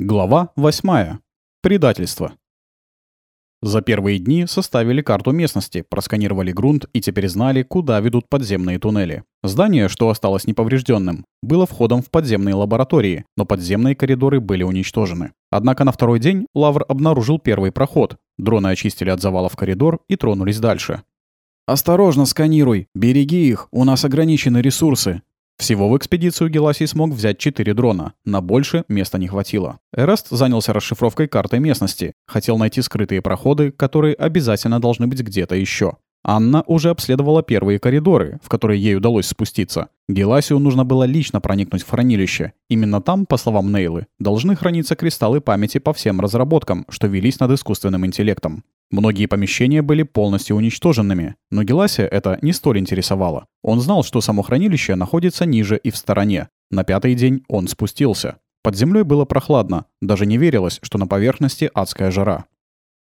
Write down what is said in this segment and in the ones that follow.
Глава 8. Предательство. За первые дни составили карту местности, просканировали грунт и теперь знали, куда ведут подземные туннели. Здание, что осталось неповрежденным, было входом в подземные лаборатории, но подземные коридоры были уничтожены. Однако на второй день Лавр обнаружил первый проход. Дроны очистили от завалов коридор и тронулись дальше. «Осторожно сканируй! Береги их! У нас ограничены ресурсы!» Всего в экспедицию Геласий смог взять четыре дрона. На больше места не хватило. Эраст занялся расшифровкой карты местности. Хотел найти скрытые проходы, которые обязательно должны быть где-то еще. Анна уже обследовала первые коридоры, в которые ей удалось спуститься. Геласию нужно было лично проникнуть в хранилище. Именно там, по словам Нейлы, должны храниться кристаллы памяти по всем разработкам, что велись над искусственным интеллектом. Многие помещения были полностью уничтоженными, но Геласия это не столь интересовало. Он знал, что само хранилище находится ниже и в стороне. На пятый день он спустился. Под землей было прохладно, даже не верилось, что на поверхности адская жара.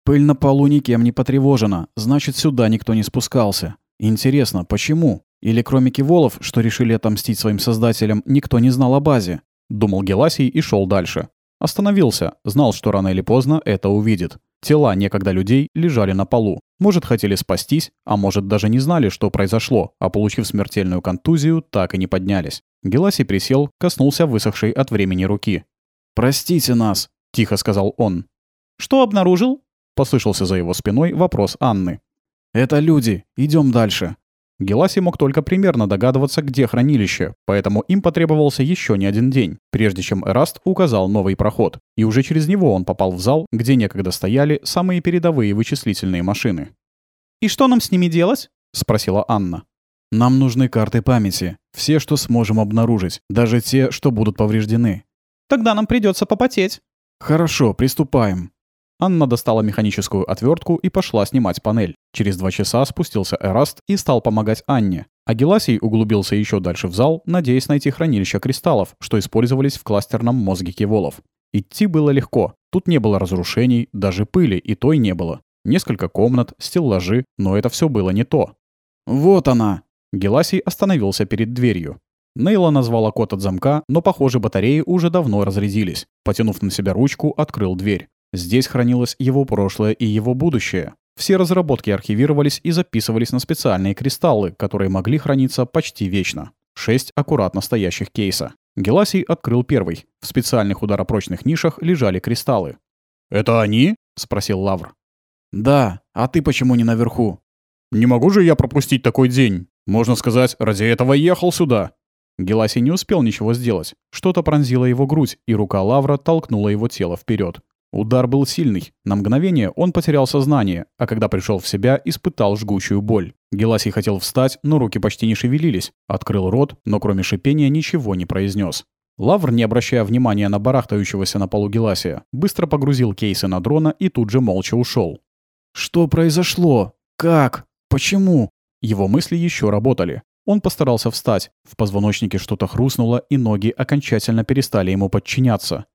Пыль на полу никем не потревожена, значит, сюда никто не спускался. Интересно, почему? Или кроме киволов, что решили отомстить своим создателям, никто не знал о базе? Думал Геласий и шел дальше. Остановился, знал, что рано или поздно это увидит. Тела некогда людей лежали на полу. Может, хотели спастись, а может, даже не знали, что произошло, а получив смертельную контузию, так и не поднялись. Геласий присел, коснулся высохшей от времени руки. «Простите нас», — тихо сказал он. «Что обнаружил?» — послышался за его спиной вопрос Анны. «Это люди. Идем дальше». Геласи мог только примерно догадываться, где хранилище, поэтому им потребовался еще не один день, прежде чем Эраст указал новый проход. И уже через него он попал в зал, где некогда стояли самые передовые вычислительные машины. «И что нам с ними делать?» — спросила Анна. «Нам нужны карты памяти. Все, что сможем обнаружить. Даже те, что будут повреждены». «Тогда нам придется попотеть». «Хорошо, приступаем». Анна достала механическую отвертку и пошла снимать панель. Через два часа спустился Эраст и стал помогать Анне. А Геласий углубился еще дальше в зал, надеясь найти хранилища кристаллов, что использовались в кластерном мозге киволов. Идти было легко. Тут не было разрушений, даже пыли и той не было. Несколько комнат, стеллажи, но это все было не то. «Вот она!» Геласий остановился перед дверью. Нейла назвала код от замка, но, похоже, батареи уже давно разрядились. Потянув на себя ручку, открыл дверь. Здесь хранилось его прошлое и его будущее. Все разработки архивировались и записывались на специальные кристаллы, которые могли храниться почти вечно. Шесть аккуратно стоящих кейса. Геласий открыл первый. В специальных ударопрочных нишах лежали кристаллы. «Это они?» — спросил Лавр. «Да, а ты почему не наверху?» «Не могу же я пропустить такой день. Можно сказать, ради этого ехал сюда». Геласий не успел ничего сделать. Что-то пронзило его грудь, и рука Лавра толкнула его тело вперед. Удар был сильный. На мгновение он потерял сознание, а когда пришел в себя, испытал жгучую боль. Геласий хотел встать, но руки почти не шевелились. Открыл рот, но кроме шипения ничего не произнес. Лавр, не обращая внимания на барахтающегося на полу Геласия, быстро погрузил кейсы на дрона и тут же молча ушел. «Что произошло? Как? Почему?» Его мысли еще работали. Он постарался встать. В позвоночнике что-то хрустнуло, и ноги окончательно перестали ему подчиняться.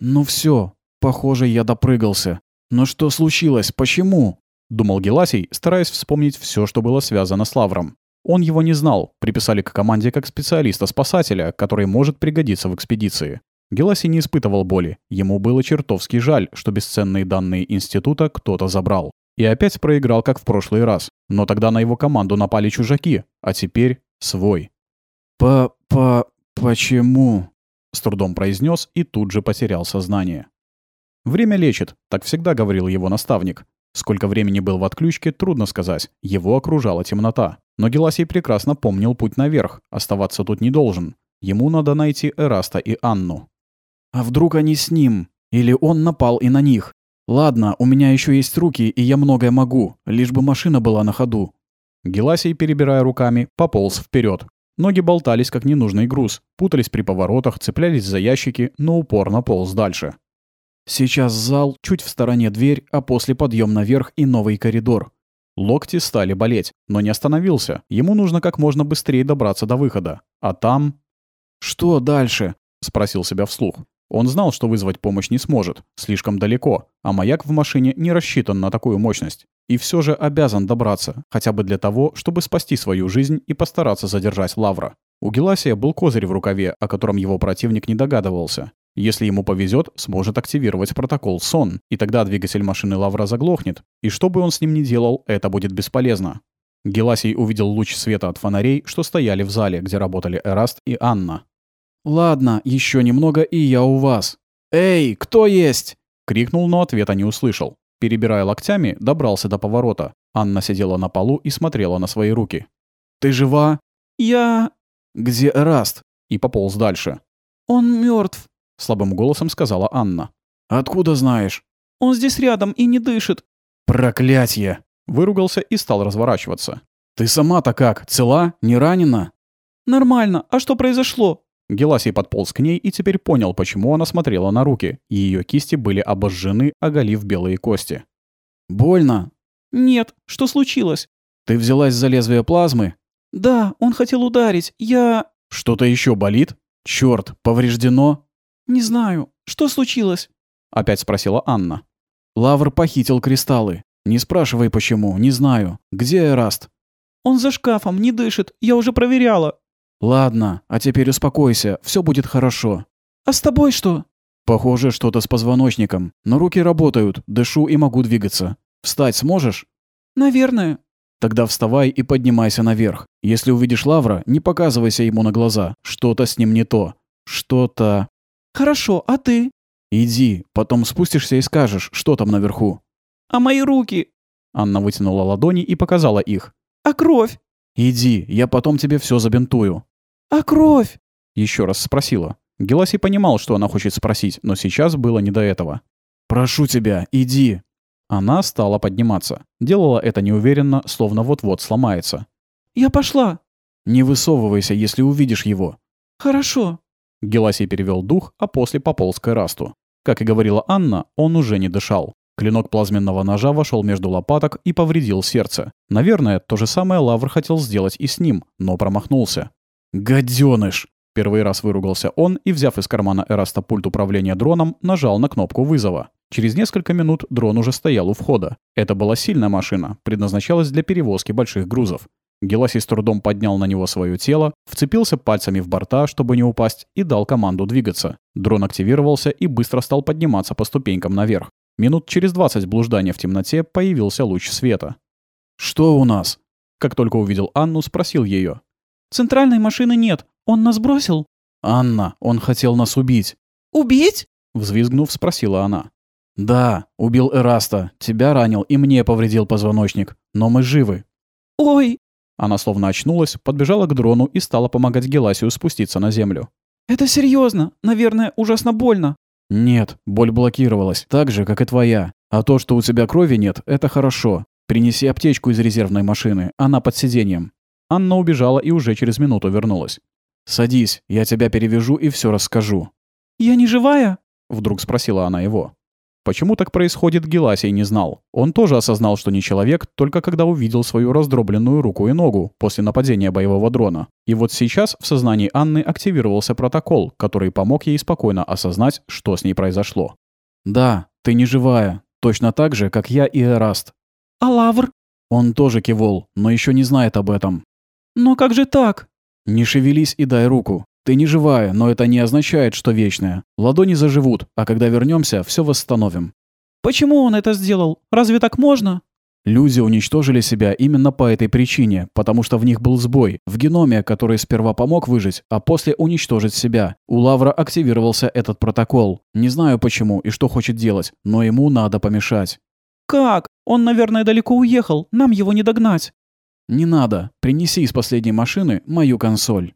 «Ну все, Похоже, я допрыгался. Но что случилось? Почему? Думал Геласий, стараясь вспомнить все, что было связано с Лавром. Он его не знал, приписали к команде как специалиста-спасателя, который может пригодиться в экспедиции. Геласий не испытывал боли. Ему было чертовски жаль, что бесценные данные института кто-то забрал. И опять проиграл, как в прошлый раз. Но тогда на его команду напали чужаки, а теперь свой. «По-по... почему?» — с трудом произнес и тут же потерял сознание. «Время лечит», — так всегда говорил его наставник. Сколько времени был в отключке, трудно сказать. Его окружала темнота. Но Геласий прекрасно помнил путь наверх. Оставаться тут не должен. Ему надо найти Эраста и Анну. «А вдруг они с ним? Или он напал и на них? Ладно, у меня еще есть руки, и я многое могу, лишь бы машина была на ходу». Геласий, перебирая руками, пополз вперед. Ноги болтались, как ненужный груз, путались при поворотах, цеплялись за ящики, но упорно полз дальше. Сейчас зал, чуть в стороне дверь, а после подъем наверх и новый коридор. Локти стали болеть, но не остановился. Ему нужно как можно быстрее добраться до выхода. А там... «Что дальше?» — спросил себя вслух. Он знал, что вызвать помощь не сможет, слишком далеко, а маяк в машине не рассчитан на такую мощность. И все же обязан добраться, хотя бы для того, чтобы спасти свою жизнь и постараться задержать Лавра. У Геласия был козырь в рукаве, о котором его противник не догадывался. Если ему повезет, сможет активировать протокол сон, и тогда двигатель машины Лавра заглохнет. И что бы он с ним ни делал, это будет бесполезно. Геласий увидел луч света от фонарей, что стояли в зале, где работали Эраст и Анна. «Ладно, еще немного, и я у вас. Эй, кто есть?» Крикнул, но ответа не услышал. Перебирая локтями, добрался до поворота. Анна сидела на полу и смотрела на свои руки. «Ты жива?» «Я...» «Где Эраст?» И пополз дальше. «Он мертв. — слабым голосом сказала Анна. «Откуда знаешь?» «Он здесь рядом и не дышит». «Проклятье!» Выругался и стал разворачиваться. «Ты сама-то как? Цела? Не ранена?» «Нормально. А что произошло?» Геласий подполз к ней и теперь понял, почему она смотрела на руки. Ее кисти были обожжены, оголив белые кости. «Больно?» «Нет. Что случилось?» «Ты взялась за лезвие плазмы?» «Да, он хотел ударить. Я...» «Что-то еще болит? Черт, повреждено?» «Не знаю. Что случилось?» — опять спросила Анна. «Лавр похитил кристаллы. Не спрашивай почему, не знаю. Где Эраст?» «Он за шкафом, не дышит. Я уже проверяла». «Ладно, а теперь успокойся, все будет хорошо». «А с тобой что?» «Похоже, что-то с позвоночником. Но руки работают, дышу и могу двигаться. Встать сможешь?» «Наверное». «Тогда вставай и поднимайся наверх. Если увидишь Лавра, не показывайся ему на глаза. Что-то с ним не то. Что-то...» «Хорошо, а ты?» «Иди, потом спустишься и скажешь, что там наверху». «А мои руки?» Анна вытянула ладони и показала их. «А кровь?» «Иди, я потом тебе все забинтую». «А кровь?» Еще раз спросила. Геласий понимал, что она хочет спросить, но сейчас было не до этого. «Прошу тебя, иди». Она стала подниматься. Делала это неуверенно, словно вот-вот сломается. «Я пошла». «Не высовывайся, если увидишь его». «Хорошо». Геласий перевел дух, а после пополз к Эрасту. Как и говорила Анна, он уже не дышал. Клинок плазменного ножа вошел между лопаток и повредил сердце. Наверное, то же самое Лавр хотел сделать и с ним, но промахнулся. «Гадёныш!» Первый раз выругался он и, взяв из кармана Эраста пульт управления дроном, нажал на кнопку вызова. Через несколько минут дрон уже стоял у входа. Это была сильная машина, предназначалась для перевозки больших грузов. Геласий с трудом поднял на него свое тело, вцепился пальцами в борта, чтобы не упасть, и дал команду двигаться. Дрон активировался и быстро стал подниматься по ступенькам наверх. Минут через 20 блуждания в темноте появился луч света. «Что у нас?» Как только увидел Анну, спросил ее. «Центральной машины нет. Он нас бросил?» «Анна, он хотел нас убить». «Убить?» Взвизгнув, спросила она. «Да, убил Эраста, тебя ранил и мне повредил позвоночник. Но мы живы». «Ой!» Она словно очнулась, подбежала к дрону и стала помогать Геласию спуститься на землю. «Это серьезно. Наверное, ужасно больно». «Нет, боль блокировалась, так же, как и твоя. А то, что у тебя крови нет, это хорошо. Принеси аптечку из резервной машины, она под сиденьем». Анна убежала и уже через минуту вернулась. «Садись, я тебя перевяжу и все расскажу». «Я не живая?» — вдруг спросила она его. Почему так происходит, Геласий не знал. Он тоже осознал, что не человек, только когда увидел свою раздробленную руку и ногу после нападения боевого дрона. И вот сейчас в сознании Анны активировался протокол, который помог ей спокойно осознать, что с ней произошло. «Да, ты не живая. Точно так же, как я и Эраст». «А Лавр?» Он тоже кивол, но еще не знает об этом. «Но как же так?» «Не шевелись и дай руку. Ты не живая, но это не означает, что вечная. Ладони заживут, а когда вернемся, все восстановим». «Почему он это сделал? Разве так можно?» Люди уничтожили себя именно по этой причине, потому что в них был сбой, в геноме, который сперва помог выжить, а после уничтожить себя. У Лавра активировался этот протокол. Не знаю почему и что хочет делать, но ему надо помешать. «Как? Он, наверное, далеко уехал. Нам его не догнать». «Не надо. Принеси из последней машины мою консоль».